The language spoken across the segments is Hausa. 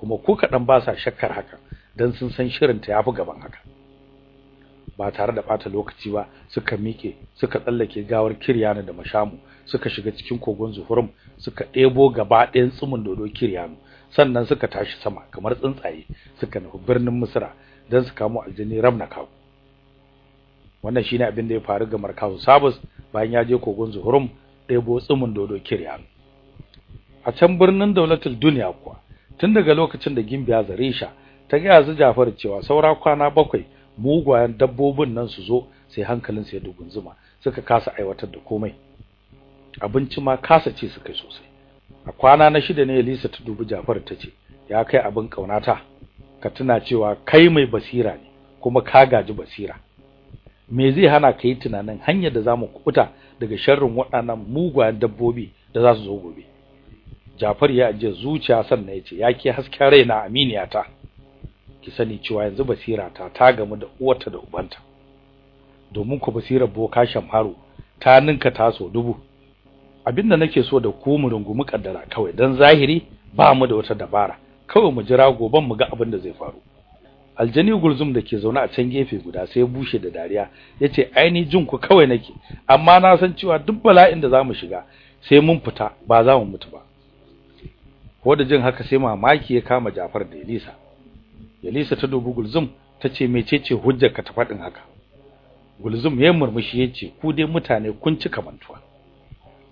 kuma ko kadan ba sa shakkar haka dan sun san shirin ta yafi gaban haka. Ba tare da bata lokaci ba suka mike suka tsallake gawar Kiryana da Mashamu suka shiga cikin kogon Zuhurum suka ɗebo gaba ɗayan tsumin dodo Kiryanu. Sannan suka tashi sama kamar tsuntsaye suka nufi birnin Misra dan su kamo aljini Ramnakaw. Wannan shine abin da ya faru ga Markazu Sabus bayan ya je kogon Zuhurum ɗebo tsumin dodo Kiryanu. A can birnin Daulatul Duniya kuwa tun daga lokacin da Gimbiya Zarisha ta ga yazu Jafar cewa saura kwana bakwai mugwayen dabbobin nan su zo sai hankalin su ya dugunzuma suka kasa aiwatar da komai. Abinci ma kasa ce suka sosai. A kwana na shida ne Elisa ta dubi Jafar ta ce ya kai abin kaunata ka tuna cewa kai mai basira ne kuma ka gaji basira. Me zai hana ka yi tunanin hanyar da za mu kubuta daga sharrin waɗannan mugwayen dabbobi da za su zo gobe? Jafar ya ajiye zuciya sannan ya ce ya ke hasken raina aminiyata. Ki sani cewa yanzu basira ta ta gamu da uwarta da ubanta. Domin ku basirar boka shamharu ta ninka taso dubu. Abinda nake so da ku mu rungumi kaddara kawai dan zahiri ba mu da wata dabara. Kawai mu jira goban mu ga abin da zai faru. Aljani gulzum da ke zaune a can gefe guda sai bushe da dariya ya ce aini jin ku kawai nake amma na san cewa duk bala'in da za mu shiga sai mun fita ba za mu mutu ba. Ko da jin haka sai mamaki ya kama Jafar da Elisa. Elisa ta dubi Gulzum tace mecece hujjar ka ta faɗin haka? Gulzum ya murmushi ya ce ku dai mutane kun ci kamantuwa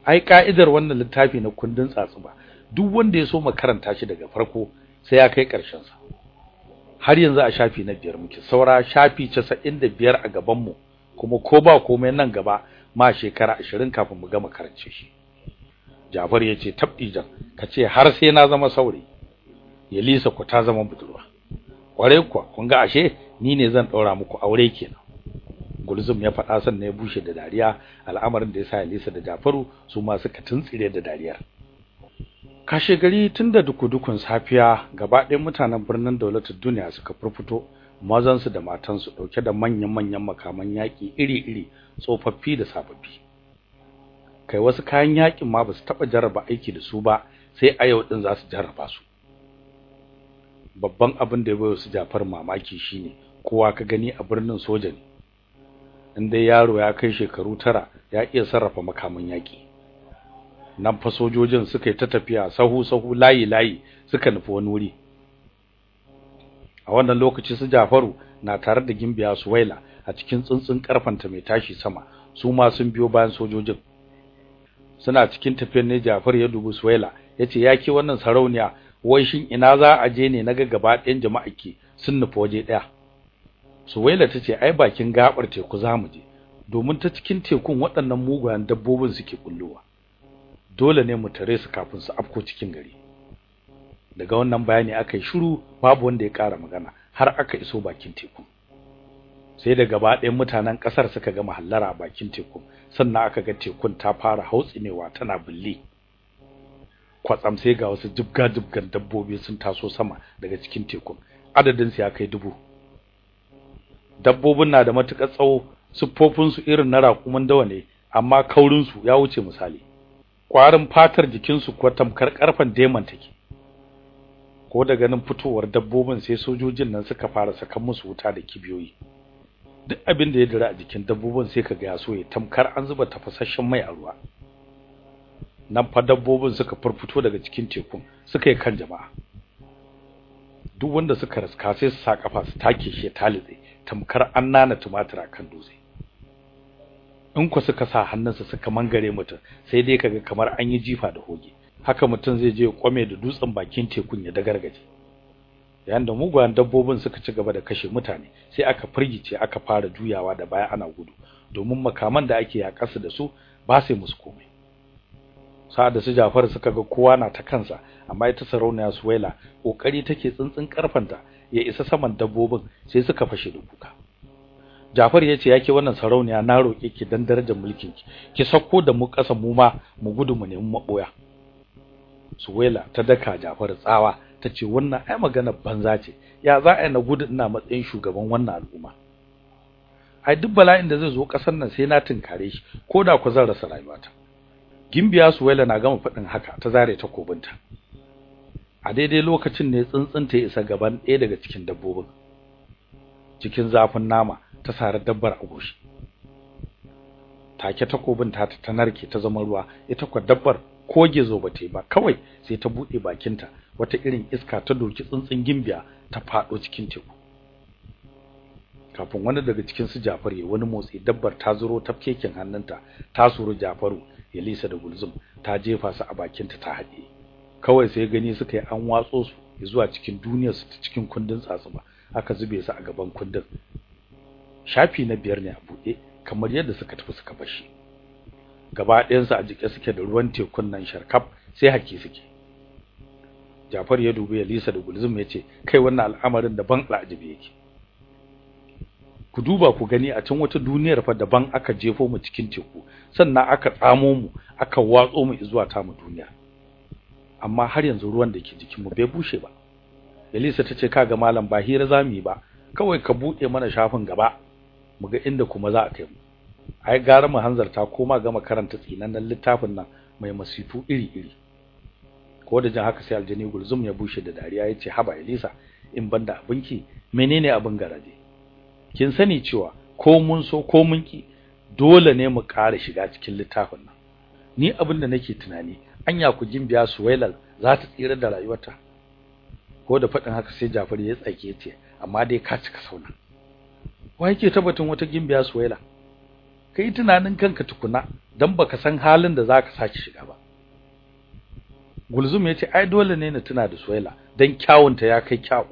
ai ka'idar wannan littafi na kundin tsatsuba duk wanda ya so makaranta shi daga farko sai ya kai ƙarshen sa har yanzu a shafi na biyar muke. Saura shafi 95 a gaban mu kuma ko ba komai nan gaba ma shekara 20 kafin mu gama karance shi. Jafar ya ce tabdijan kace har sai na zama saurayi. Yalisa ku ta zama budurwa. Kware kuwa kun ga ashe ni ne zan daura muku aure kenan. Gulzum ya faɗa sannan ya bushe da dariya al'amarin da yasa Yalisa da Jafaru su ma suka tuntsire da dariyar. Kashe gari tunda dukudukun safiya gaba ɗayan mutanen birnin Daulatul Duniya suka furfuto mazan su da matan su ɗauke da manyan manyan makaman yaki iri-iri tsofaffi da sababbi. Kai wasu kayan yaƙin ma ba su taba jarraba aiki da su ba sai a yau din za su jarraba su. Babban abin da ya bayo su Jafar mamaki shine kowa ka gani a birnin soja ne. Inda yaro ya kai shekaru tara ya iya sarrafa makaman yaki nan fa sojojin suka yi ta tafiya sahu sahu layi layi suka nufi wani wuri. A wannan lokaci su Jafaru na tare da Gimbiya Suwaila a cikin tsuntsun karfanta mai tashi sama. Su ma sun biyo bayan sojojin. Suna cikin tafiyar ne Jafar ya dubi Suwaila ya ce yake wannan sarauniya wai shin ina za a je ne na ga gaba ɗayan jama'a ke sun nufi waje ɗaya? Suwaila tace ai bakin gabar teku za mu je domin ta cikin tekun waɗannan mugayen dabbobin suke kullowa dole ne mu tare su kafin su afko cikin gari. Daga wannan bayani aka yi shiru babu wanda ya ƙara magana har aka iso bakin teku sai da gaba ɗayan mutanen ƙasar suka ga mahallara bakin teku sannan aka ga tekun ta fara hautsinewa tana bulli kwatsam sai ga wasu jibga-jibgan dabbobi sun taso sama daga cikin tekun adadin su ya kai dubu. Dabbobin na da matuƙar tsawo siffofin su irin na raƙuman dawa ne amma kaurin su ya wuce misali. Kwarin fatar jikin su kuwa tamkar karfan diamond take. Ko da ganin fitowar dabbobin sai sojojin nan suka fara saka musu wuta da kibiyoyi. Duk abin da ya dira a jikin dabbobin sai kaga ya so ya tamkar an zuba tafasasshen mai a ruwa. Nan fa dabbobin suka furfuto daga cikin tekun suka yi kan jama'a. Duk wanda suka raska sai su sa kafa su take shi talitse tamkar an nana tumatura kan dutse. In ku suka sa hannunsa suka mangare mutum sai dai kaga kamar an yi jifa da hoge. Haka mutum zai je ya kwame da dutsen bakin tekun ya dagargaje. Yayin da mugayen dabbobin suka ci gaba da kashe mutane sai aka firgice aka fara juyawa da baya ana gudu. Domin makaman da ake yakarsu da su ba sai musu komai. Sa'ad da su Jafar suka ga kowa na ta kansa amma ita sarauniya Suwaila ƙoƙari take tsuntsun karfanta ya isa saman dabbobin sai suka fashe da kuka. Jafar ya ce yake wannan sarauniya na roke ki dan darajar mulkin ki ki sako da mu kasa mu ma mu gudu mu nemi maboya Suwaila ta daka Jafar tsawa tace wannan ai magana banza ce. Ya za a na gudu ina matsayin shugaban wannan al'umma? Ai duk bala'in da zai zo ƙasar nan sai na tinkare shi koda ku zan rasa rayuwata. Gimbiya Suwaila na gama faɗin haka ta zare takobinta. A daidai lokacin ne tsuntsunta ya isa gaban ɗaya daga cikin dabbobin cikin zafin nama ta sare dabbar a goshi. Take takobin ta ta narke ta zama ruwa ita kwa dabbar ko gezo ba ta yi ba kawai sai ta buɗe bakinta wata irin iska ta doki tsuntsun gimbiya ta fado cikin teku. Kafin wani daga cikin su Jafar ya wani motsi dabbar ta zuro tafkekin hannunta ta suru Jafaru ya lisa da gulzum ta jefa su a bakinta ta haɗe. Kawai sai gani suka yi an watso su zuwa cikin duniyar su ta cikin kundin tsatsuba aka zube su a gaban kundin. Shafi na biyar ne a buɗe kamar yadda suka tafi suka bashi gaba ɗayansu a jike suke da ruwan tekun nan sharkaf sai haki suke. Jafar ya dubi Elisa da Gulzum ya ce kai wannan al'amarin daban al'ajabi yake. Ku duba ku gani a can wata duniyar fa daban aka jefo mu cikin teku sannan aka tsamo mu aka watso mu zuwa ta mu duniya. Amma har yanzu ruwan da ke jikin mu bai bushe ba. Elisa tace kaga malam ba hira za mu yi ba. Kawai ka buɗe mana shafin gaba mu ga inda kuma za a kai mu. Ai gara mu hanzarta koma ga makaranta tsinannen littafin nan mai masifu iri-iri. Ko da jin haka sai aljani gulzum ya bushe da dariya ya ce haba Elisa in banda abinki menene abin garaje? Kin sani cewa ko mun so ko mun ki dole ne mu ƙara shiga cikin littafin nan. Ni abin da nake tunani anya ku gimbiya suwailal za ta tsira da rayuwarta? Ko da faɗin haka sai Jafar ya tsake ce amma dai ka cika sauna. Wai yake tabbatin wata gimbiya suwaila? Kai tunanin kanka tukuna dan baka san halin da zaka saki shiga ba. Gulzum ya ce ai dole ne na tuna da suwaila dan kyawunta ya kai kyawu.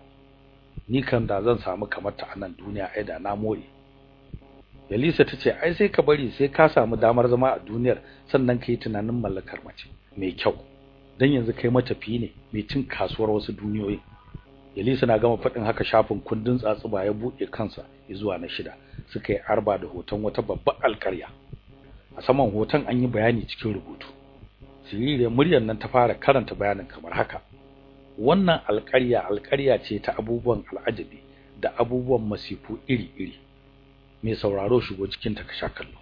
Ni kan da zan samu kamar ta a nan duniya ai da na more. Yalisa tace ai sai ka bari sai ka samu damar zama a duniyar sannan kai tunanin mallakar mace mai kyau. Dan yanzu kai matafi ne mai cin kasuwar wasu duniyoyi Yalisa na gama faɗin haka shafin kundin tsatsuba ya buɗe kansa zuwa na shida. Suka yi arba da hoton wata babbar alƙarya. A saman hoton an yi bayani cikin rubutu. Siririyar muryar nan ta fara karanta bayanin kamar haka. Wannan alƙarya alƙarya ce ta abubuwan al'ajabi da abubuwan masifu iri-iri. Mai sauraro shigo cikin ta kasha kallo.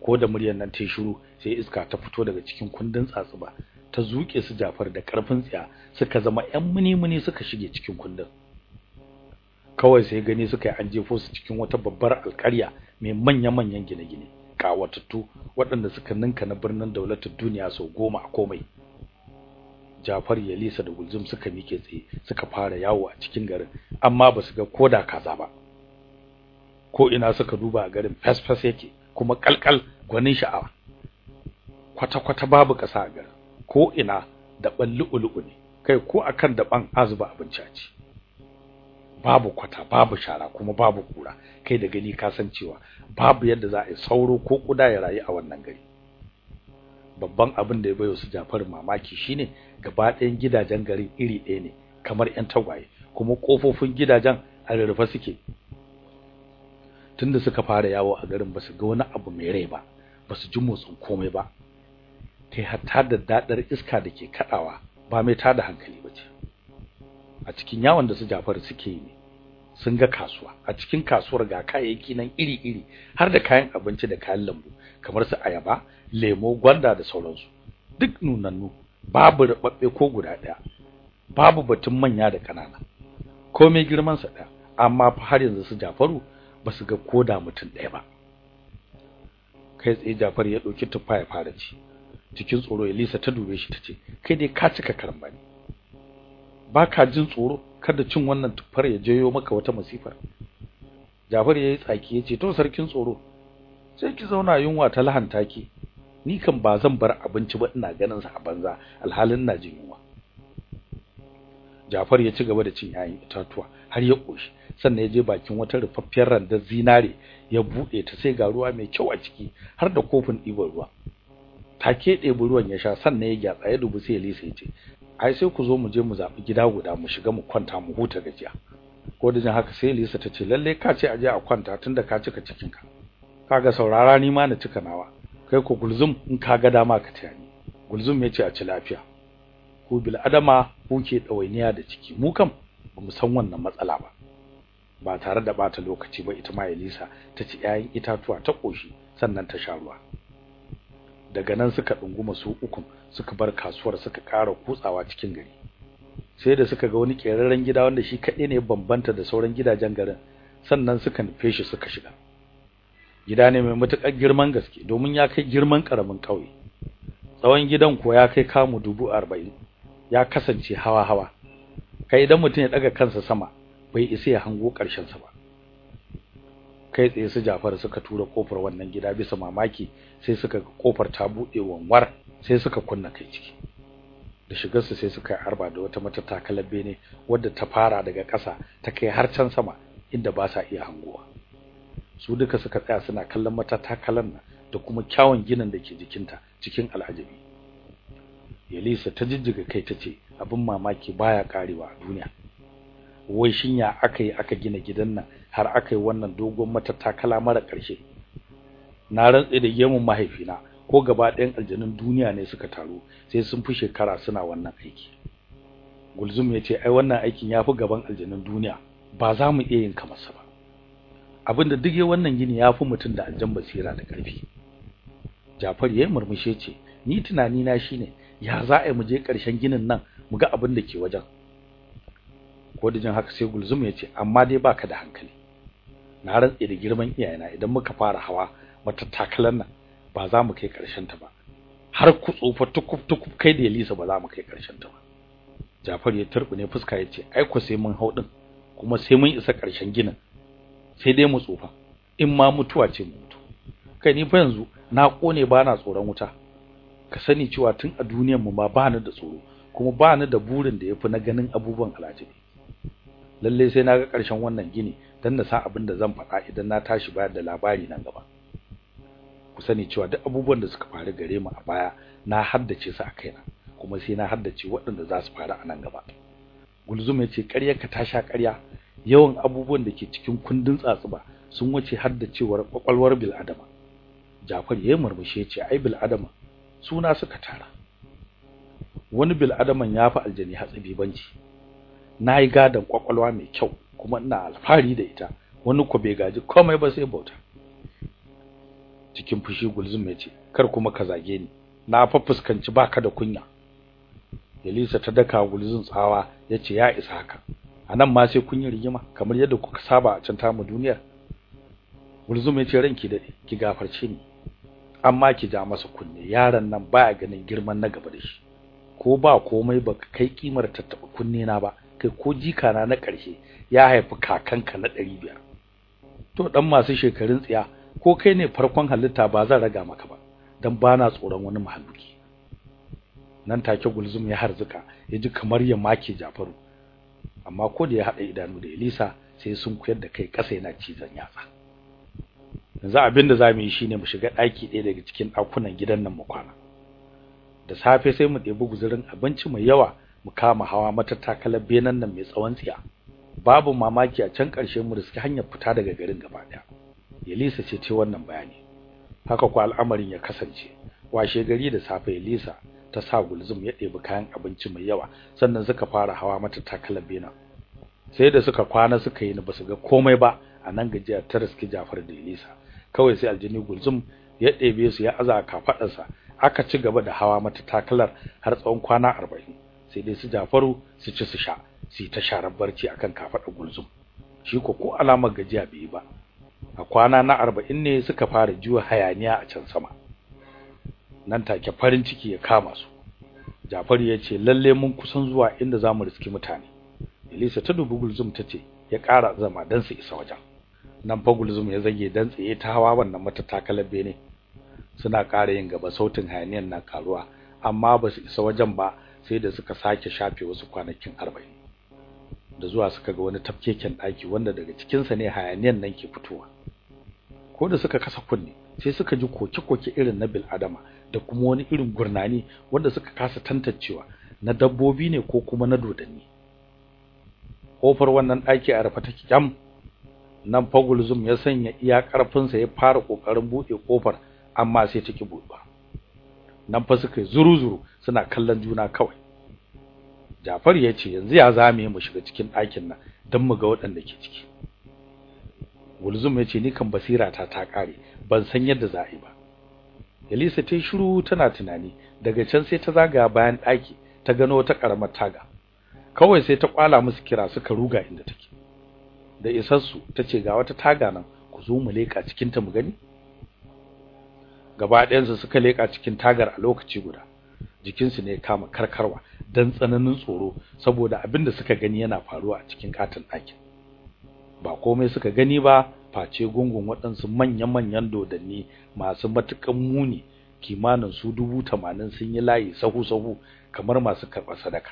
Ko da muryar nan ta shiru sai iska ta fito daga cikin kundin tsatsuba ta zuke su Jafar da ƙarfin tsiya suka zama ƴan muni-muni suka shige cikin kundin. Kawai sai gani suka yi an jefo su cikin wata babbar alƙarya mai manya-manyan gine-gine. Kawatattu waɗanda suka ninka na birnin daulatar duniya sau goma a komai. Jafar Yalisa da Gulzum suka mike tsaye suka fara yawo a cikin garin amma ba su ga koda kaza ba. Ko ina suka duba a garin fes-fes yake kuma kalkal gwanin sha'awa. Kwata-kwata babu ƙasa a garin ko ina da ballu'ulu'u ne. Kai ko akan daban azuba abinci a ci babu kwata babu shara kuma babu kura. Kai da gani ka san cewa babu yadda za a yi sauro ko kuda ya rayu a wannan gari. Babban abin da ya bayo su Jafar mamaki shine gaba ɗayan gidajen garin iri ɗaya ne kamar ƴan tagwaye kuma kofofin gidajen a rurrufe suke. Tunda suka fara yawo a garin ba su ga wani abu mai rai ba ba su ji motsin komai ba. Kai hatta da dadar iska da ke kadawa ba mai tada hankali bace a cikin yawon da su Jafar suke yi sun ga kasuwa. A cikin kasuwar ga kayayyaki nan iri-iri har da kayan abinci da kayan lambu kamar su ayaba lemo gwanda da sauransu. Duk nunannu babu rubabbe ko guda ɗaya babu batun manya da kanana komai girman sa ɗaya amma fa har yanzu su Jafaru ba su ga koda mutum ɗaya ba. Kai tsaye Jafar ya ɗauki tufa ya fara ci. Cikin tsoro Elisa ta dube shi tace kai dai ka cika karambani. Baka jin tsoro kada cin wannan tufar ya jayo maka wata masifar. Jafar yayi tsaki ya ce to sarkin tsoro sai ki zauna yunwa ta lahanta ki. Ni kan ba zan bar abinci ba ina ganin sa a banza alhalin na jin yunwa. Jafar ya ci gaba da cin yayin itatuwa har ya koshi sannan ya je bakin wata rufaffiyar randar zinare ya buɗe ta sai ga ruwa mai kyau a ciki har da kofin ɗiban ruwa. Take ɗebi ruwan ya sha sannan ya gyatsa ya dubi sai Elisa ya ce ai sai ku zo mu je mu zabi gida guda mu shiga mu kwanta mu huta gajiya. Ko da jin haka sai Elisa ta ce lalle ka ce aje a kwanta tunda ka cika cikin ka kaga saurara ni ma na cika nawa. Kai ko gulzum in ka ga dama ka taya ni. Gulzum ya ce a ci lafiya. Ku bil adama kuke dawainiya da ciki. Mu kam ba mu san wannan matsala ba. Ba tare da bata lokaci ba ita ma Elisa ta ci 'ya'yan itatuwa ta koshi sannan ta sha ruwa. Daga nan suka dunguma su ukun suka bar kasuwar suka ƙara kutsawa cikin gari. Sai da suka ga wani keraren gida wanda shi kaɗai ne bambanta da sauran gidajen garin sannan suka nufe shi suka shiga. Gida ne mai matuƙar girman gaske domin ya kai girman ƙaramin ƙauye. Tsawon gidan ko ya kai kamu dubu arba'in ya kasance hawa-hawa. Kai idan mutum ya ɗaga kansa sama bai isa ya hango ƙarshensa ba. Kai tsaye su Jafar suka tura ƙofar wannan gida bisa mamaki sai suka ƙofar ta buɗe wanwar sai suka kunna kai ciki. Da shigar su sai suka yi arba da wata matattakalar bene wadda ta fara daga ƙasa ta kai har can sama inda ba sa iya hangowa. Su duka suka tsaya suna kallon matattakalan nan da kuma kyawun ginin da ke jikinta cikin al'ajabi. Yalisa ta jijjiga kai tace abin mamaki baya karewa a duniya. Wai shin ya aka yi aka gina gidan nan har aka yi wannan dogon matattakala mara ƙarshe. Na rantse da gemun mahaifina ko gaba ɗayan aljanun duniya ne suka taru sai sun fi shekara suna wannan aiki. Gulzum ya ce ai wannan aikin ya fi gaban aljanun duniya ba za mu iya yin kamar sa ba. Abinda duk ya wannan gini ya fi mutum da aljan basira da ƙarfi. Jafar ya murmushe ce ni tunani na shine ya za a yi mu je ƙarshen ginin nan mu ga abin da ke wajen? Ko da jin haka sai Gulzum ya ce amma dai baka da hankali. Na rantse da girman iyayena idan muka fara hawa matattakalan nan ba za mu kai ƙarshen ta ba. Har ku tsofa tukuf tukuf kai da Elisa ba za mu kai ƙarshen ta ba. Jafar ya turbune fuska ya ce ai ku sai mun hau din kuma sai mun isa ƙarshen ginin. Sai dai mu tsufa in ma mutuwa ce mu mutu. Kai ni fa yanzu na ƙone ba na tsoron wuta. Ka sani cewa tun a duniyar mu ma ba ni da tsoro kuma ba ni da burin da yafi na ganin abubuwan alajabi. Lalle sai na ga ƙarshen wannan gini dan na san abin da zan faɗa idan na tashi bayar da labari nan gaba. Ku sani cewa duk abubuwan da suka faru gare mu a baya na haddace su a kaina kuma sai na haddace waɗanda za su faru a nan gaba. Gulzum ya ce ƙaryarka ta sha ƙarya. Yawan abubuwan da ke cikin kundin tsatsuba sun wuce haddacewar kwakwalwar bil adama Jafar ya murmushe ce ai bil adama suna suka tara. Wani bil adaman yafi aljani hatsabi banci. Na yi gadan ƙwaƙwalwa mai kyau kuma ina alfahari da ita. Wani ko bai gaji komai ba sai bauta. Cikin fushi gulzum ya ce kar kuma ka zage ni. Na fa fuskanci baka da kunya. Elisa ta daka gulzun tsawa ya ce ya isa haka. Anan ma sai kun yi rigima kamar yadda kuka saba a can tamu duniyar. Gulzum ya ce ranki daɗe ki gafarce ni. Amma ki ja masa kunne. Yaron nan baya ganin girman na gaba da shi. Ko ba komai baka kai kimar tattaba kunne na ba. Kai ko jika na na ƙarshe ya haifi kakanka na 500 to dan masu shekarun tsiya ko kai ne farkon halitta ba zan raga maka ba dan bana tsoron wani mahalluki nan take Gulzum ya harzuka ya ji kamar ya make Jafaru. Amma ko da ya hada idanu da Elisa sai sun kuyar da kai kasa yana cizon yatsa. Yanzu abin da za mu yi shine mu shiga daki ɗaya daga cikin ɗakunan gidan nan mu kwana. Da safe sai mu ɗebi guzurin abinci mai yawa mu kama hawa matattakalar benen nan mai tsawon tsiya. Babu mamaki a can ƙarshe mu riski hanyar fita daga garin gaba ɗaya. Elisa ce ce wannan bayani. Haka ko al'amarin ya kasance. Washe gari da safe Elisa ta sa gulzum ya ɗebi kayan abinci mai yawa sannan suka fara hawa matattakalar benen. Sai da suka kwana suka yi ba su ga komai ba a nan gajiyar ta riski Jafar da Elisa kawai sai aljini gulzum ya ɗebe su ya aza kafadarsa aka ci gaba da hawa mata takalar har tsawon kwana 40 sai dai su Jafaru su ci su sha su ta sharar barci akan kafadar gulzum. Shi ko ko alamar gajiya bai ba. A kwana na 40 ne suka fara juwa hayaniya a can sama. Nan take farin ciki ya kama su. Jafaru ya ce lalle mun kusan zuwa inda za mu riski mutane. Elisa ta dubi gulzum tace ya ƙara zama dan su isa wajen. Nan fa gulzum ya zage dan tsaye ta hawa wannan matattakalar bene. Suna ƙara yin gaba sautin hayaniyan na karuwa amma ba su isa wajen ba sai da suka sake shafe wasu kwanakin 40 da zuwa suka ga wani tafkeken daki wanda daga cikin sa ne hayaniyan nan ke fitowa. Ko da suka kasa kunne sai suka ji koke-koke irin na bil adama da kuma wani irin gurnani wanda suka kasa tantancewa na dabbobi ne ko kuma na dodanni. Kofar wannan daki a rufe take kyam nan fagulzum ya sanya iya karfinsa ya fara ƙoƙarin buɗe ƙofar amma sai take buɗewa. Nan fa suka zuru-zuru suna kallon juna kawai. Jafar ya ce yanzu ya zame mu shiga cikin ɗakin nan don mu ga waɗanda ke ciki. Gulzum ya ce ni kan basira ta ta kare ban san yadda za a yi ba. Elisa ta shiru tana tunani daga can sai ta zaga bayan ɗaki ta gano wata karamar taga. Kawai sai ta kwala musu kira suka ruga inda take. Da isassu tace ga wata taga nan ku zo mu leka cikin ta mu gani. Gaba ɗayan su suka leka cikin tagar a lokaci guda. Jikin su ne kama karkarwa dan tsananin tsoro saboda abin da suka gani yana faruwa a cikin katin ɗakin. Ba komai suka gani ba face gungun waɗansu manyan-manyan dodanni masu matukan muni kimanin su dubu tamanin sun yi layi sahu-sahu kamar masu karɓar sadaka.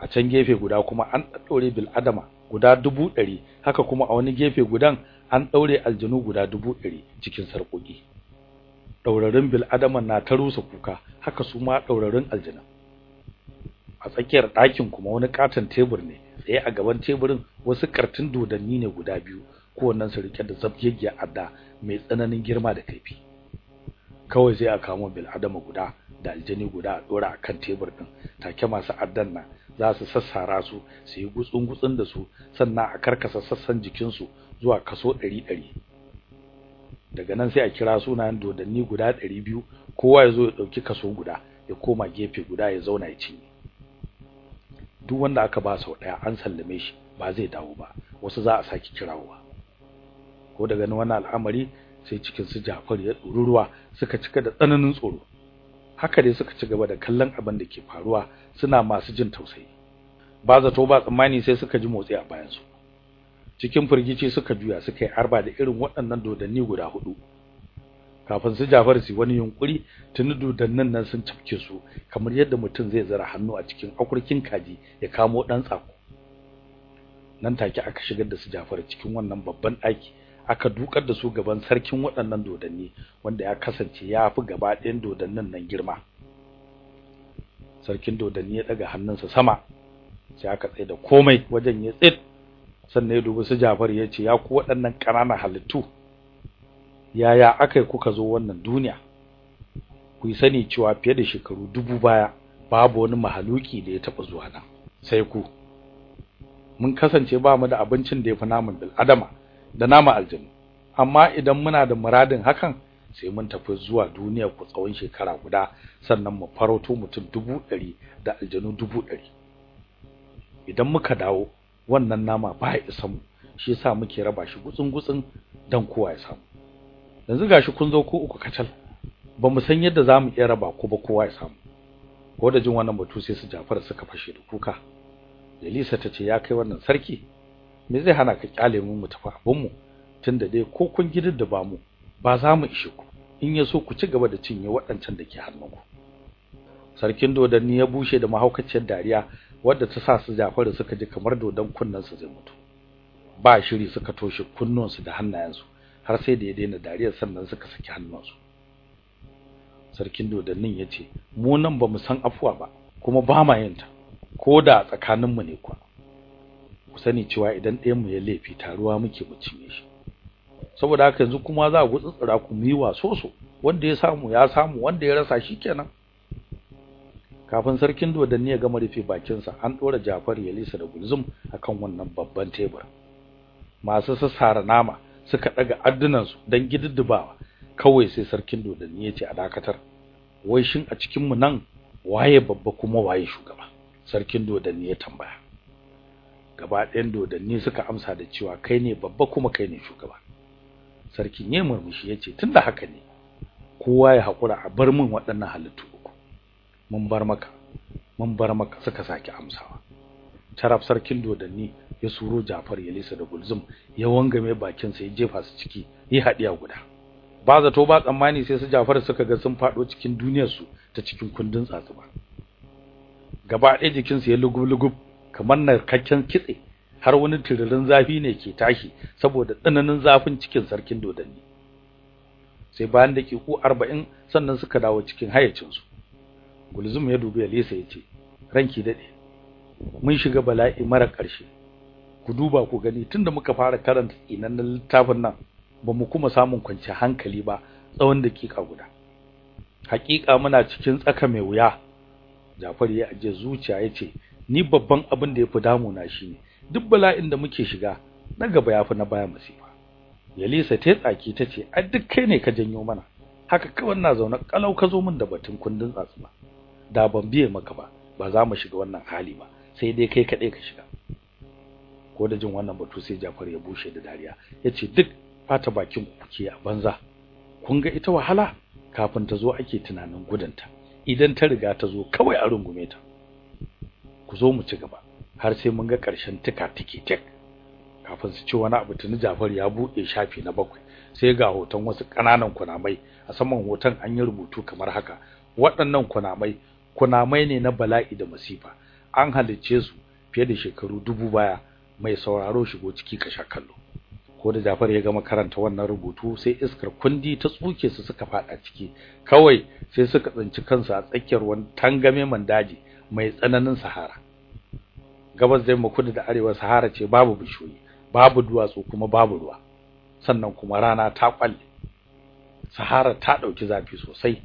A can gefe guda kuma an ɗaɗɗaure bil adama guda dubu ɗari haka kuma a wani gefe gudan an ɗaure aljanu guda dubu ɗari cikin sarƙoƙi. Ɗaurarin bil adama na ta rusa kuka haka su ma ɗaurarin aljanu. A tsakiyar ɗakin kuma wani katon tebur ne tsaye a gaban teburin wasu kartun dodanni ne guda biyu kowannen su riƙe da zabgeggiya adda mai tsananin girma da kaifi. Kawai sai a kamo bil adama guda da aljani guda a dora akan tebur din take masu addan nan za su sassara su su yi gutsun gutsun da su sannan a karkasa sassan jikin su zuwa kaso 100 daga nan sai a kira sunayen dodanni guda 200 kowa ya zo ya ɗauki kaso guda ya koma gefe guda ya zauna ya cinye. Duk wanda aka ba sau ɗaya an sallame shi ba zai dawo ba. Wasu za a saki kirawowa. Ko daga nan wannan al'amari sai cikin su Jafar ya dururuwa suka cika da tsananin tsoro. Haka dai suka ci gaba da kallon abin da ke faruwa suna masu jin tausayi. Ba zato ba tsammani sai suka ji motsi a bayan su cikin firgici suka juya suka yi arba da irin waɗannan dodanni guda huɗu kafin su Jafar su wani yunkuri tuni dodannin nan sun cafke su kamar yadda mutum zai zara hannu a cikin akurkin kaji ya kamo dan tsako. Nan take aka shigar da su Jafar cikin wannan babban daki aka dukar da su gaban sarkin waɗannan dodanni wanda ya kasance ya fi gaba ɗayan dodannin nan girma. Sarkin dodanni ya daga hannunsa sama sai aka tsaye da komai wajen ya tsit. Sannan ya dubi su Jafar ya ce ya ku waɗannan ƙananan halittu yaya akai kuka zo wannan duniya? Ku yi sani cewa fiye da shekaru dubu baya babu wani mahaluki da ya taba zuwa nan. Sai ku. Mun kasance ba mu da abincin da yafi namun bil adama da nama aljanna amma idan muna da muradin hakan sai mun tafi zuwa duniya ku tsawon shekara guda sannan mu farauto mutum dubu ɗari da aljanu dubu ɗari. Idan muka dawo wannan nama ba ya isa mu. Shi yasa muke raba shi gutsun gutsun dan kowa ya samu. Yanzu gashi kun zo ku uku kacal. Ba mu san yadda za mu iya raba ku ba kowa ya samu. Ko da jin wannan batu sai su Jafar suka fashe da kuka. Elisa tace ya kai wannan sarki me zai hana ka ƙyale mu mu tafi abun mu? Tunda dai ko kun gidin da ba mu ba za mu ishe ku. In ya so ku ci gaba da cinye waɗancan da ke hannunku. Sarkin dodanni ya bushe da mahaukaciyar dariya wadda ta sa su Jafar suka ji kamar dodon kunnansu zai mutu. Ba shiri suka toshe kunnuwansu da hannayensu har sai da ya daina dariyar sannan suka saki hannunsu. Sarkin dodannin ya ce mu nan ba mu san afuwa ba kuma ba ma yin ta koda tsakanin mu ne kuwa. Ku sani cewa idan ɗayan mu ya laifi taruwa muke mu cinye shi. Saboda haka yanzu kuma za ku tsutsura ku yi waso so wanda ya samu ya samu wanda ya rasa shikenan kafin sarkin dodanni ya gama rufe bakinsa an dora Jafar Yalisa da Gulzum akan wannan babban tebur. Masu sassara nama suka daga addunan su dan gididdibawa. Kawai sai sarkin dodanni ya ce a dakatar. Wai shin a cikin mu nan waye babba kuma waye shugaba? Sarkin dodanni ya tambaya. Gaba ɗayan dodanni suka amsa da cewa kai ne babba kuma kai ne shugaba. Sarkin ya murmushi ya ce tunda haka ne kowa ya hakura a bar min waɗannan halittu. Mun bar maka mun bar maka suka saki amsawa. Taraf sarkin dodanni ya suro Jafar Yalisa da Gulzum ya wangame bakin sa ya jefa su ciki yi hadiya guda. Ba zato ba tsammani sai su Jafar suka ga sun fado cikin duniyar su ta cikin kundin tsatsuba. Gaba ɗaya jikin su ya lugub-lugub kamar narkakken kitse har wani tiririn zafi ne ke tashi saboda tsananin zafin cikin sarkin dodanni. Sai bayan dakiku 40 sannan suka dawo cikin hayacin su Gulzum ya dubi Yalisa ya ce ranki daɗe mun shiga bala'i mara ƙarshe. Ku duba ku gani tunda muka fara karanta inannen littafin nan ba mu kuma samun kwanciyar hankali ba tsawon dakika guda. Hakika muna cikin tsaka mai wuya Jafar ya aje zuciya ya ce ni babban abin da yafi damu na shine duk bala'in da muke shiga na gaba yafi na baya masifa. Yalisa ta tsaki tace ai duk kai ne ka janyo mana. Haka kawai na zauna kalau ka zo min da batun kundin tsatsuma da ban biye maka ba ba za mu shiga wannan hali ba. Sai dai kai kaɗai ka shiga. Ko da jin wannan batu sai Jafar ya bushe da dariya. Yace duk fata bakin ku a banza. Kun ga ita wahala? Kafin ta zo ake tunanin gudunta. Idan ta riga ta zo kawai a rungume ta. Ku zo mu ci gaba. Har sai mun ga ƙarshen tika tiki tik kafin su ci wani abu tuni Jafar ya buɗe shafi na bakwai. Sai ga hoton wasu ƙananan kunamai. A saman hoton an yi rubutu kamar haka. Waɗannan kunamai kunamai ne na bala'i da masifa. An halicce su fiye da shekaru dubu baya. Mai sauraro shigo ciki ka sha kallo. Ko da Jafar ya gama karanta wannan rubutu sai iskar kundi ta tsuke su suka fada ciki. Kawai sai suka tsinci kansu a tsakiyar wani tangame man daji mai tsananin sahara. Gabas da yamma kudu da arewa sahara ce babu bishiyoyi babu duwatsu kuma babu ruwa. Sannan kuma rana ta kwalle sahara ta ɗauki zafi sosai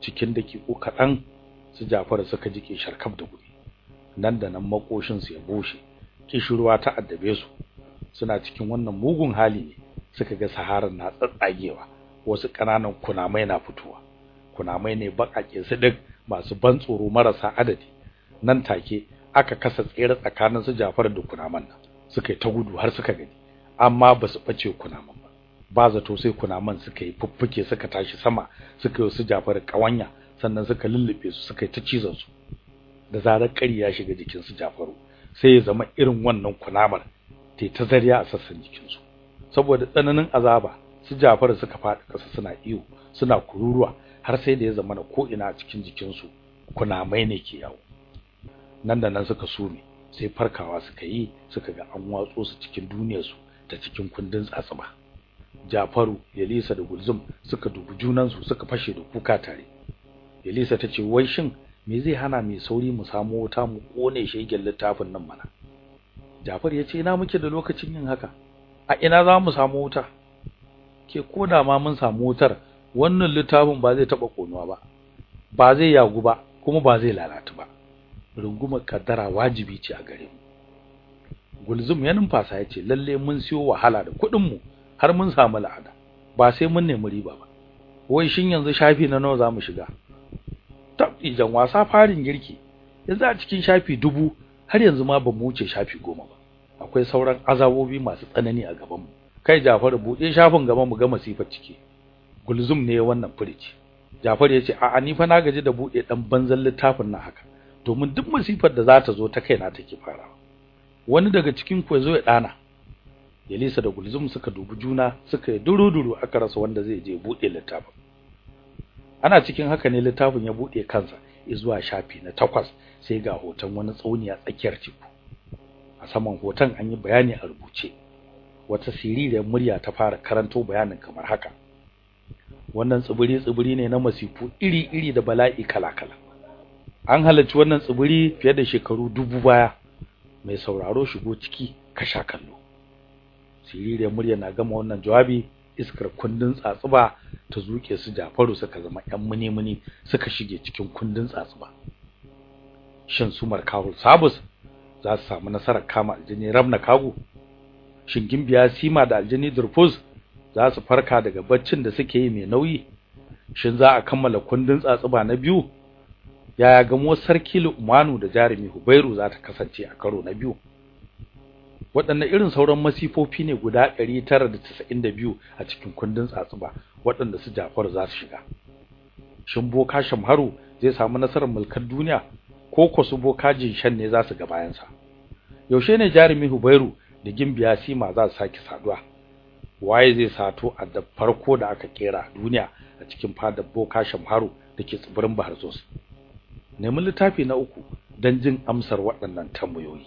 cikin dakiku kaɗan. Su Jafar suka jike sharkaf da guri nan da nan makoshin su ya bushe kishirwa ta addabe su. Suna cikin wannan mugun hali ne suka ga sahara na tsatsagewa wasu ƙananan kunamai na fitowa. Kunamai ne bakake su duk masu ban tsoro marasa adadi. Nan take aka kasa tsere tsakanin su Jafar da kunaman nan suka yi ta gudu har suka gani amma ba su bace kunaman ba. Ba zato sai kunaman suka yi fuffuke suka tashi sama suka yi su Jafar kawanya sannan suka lullube su suka yi ta cizon su. Da zarar ƙari ya shiga jikin su Jafaru sai ya zama irin wannan kunamar tai ta zariya a sassan jikin su saboda tsananin azaba su Jafar suka faɗi ƙasa suna iyo suna kururuwa har sai da ya zama ko ina a cikin jikin su kunamai ne ke yawo. Nan da nan suka sume sai farkawa suka yi suka ga an watso su cikin duniyar su ta cikin kundin tsatsuba Jafaru Yalisa da Gulzum suka dubi junan su suka fashe da kuka tare. Yalisa tace wai shin me zai hana mai sauri mu samu wuta mu ƙone shegen littafin nan mana? Jafar ya ce ina muke da lokacin yin haka? A ina za mu samu wuta? Ke koda ma mun samu wutar wannan littafin ba zai taba konuwa ba ba zai yagu ba kuma ba zai lalata ba. Rungumar kaddara wajibi ce a gare mu. Gulzum ya numfasa ya ce lalle mun siyo wahala da kuɗin mu har mun samu la'ada ba sai mun nemi riba ba. Wai shin yanzu shafi na nawa za mu shiga? Tabbijan wasa farin girki. Yanzu a cikin shafi dubu har yanzu ma ba mu wuce shafi goma ba. Akwai sauran azabobi masu tsanani a gaban mu kai Jafaru buɗe shafin gaban mu ga masifar ciki. Gulzum ne wannan furici Jafar ya ce a'a ni fa na gaji da buɗe dan banzan littafin nan haka. Domin duk masifar da za ta zo ta kaina take farawa. Wani daga cikin ku zo ya dana Yalisa da Gulzum suka dubi juna suka yi duruduru aka rasa wanda zai je buɗe littafin. Ana cikin haka ne littafin ya buɗe kansa zuwa shafi na takwas sai ga hoton wani tsauni a tsakiyar teku. A saman hoton an yi bayani a rubuce. Wata siririyar murya ta fara karanto bayanin kamar haka. Wannan tsibiri tsibiri ne na masifu iri-iri da bala'i kala-kala. An halarci wannan tsibiri fiye da shekaru dubu baya. Mai sauraro shigo ciki kasha kallo. Siririyar murya na gama wannan jawabi iskar kundin tsatsuba ta zuke su Jafaru suka zama ƴan muni-muni suka shige cikin kundin tsatsuba. Shin su Markahul Sabus za su samu nasarar kama aljini Rabna Kagu? Shin Gimbiya Sima da aljini Durfus za su farka daga baccin da suke yi mai nauyi? Shin za a kammala kundin tsatsuba na biyu? Yaya gamo sarki Lu'manu da jarumi Hubairu za ta kasance a karo na biyu? Waɗanne irin sauran masifofi ne guda 992 a cikin kundin tsatsuba waɗanda su Jafar za su shiga? Shin boka Shamharu zai samu nasarar mulkar duniya ko ko su boka Jinshan ne za su ga bayan sa yaushe ne jarumi Hubairu da Gimbiya Sima za su saki saduwa? Waye zai sato a da farko da aka kera duniya a cikin fadar boka Shamharu dake tsibirin Baharzos nemi littafi na uku don jin amsar waɗannan tambayoyi.